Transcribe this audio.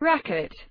racket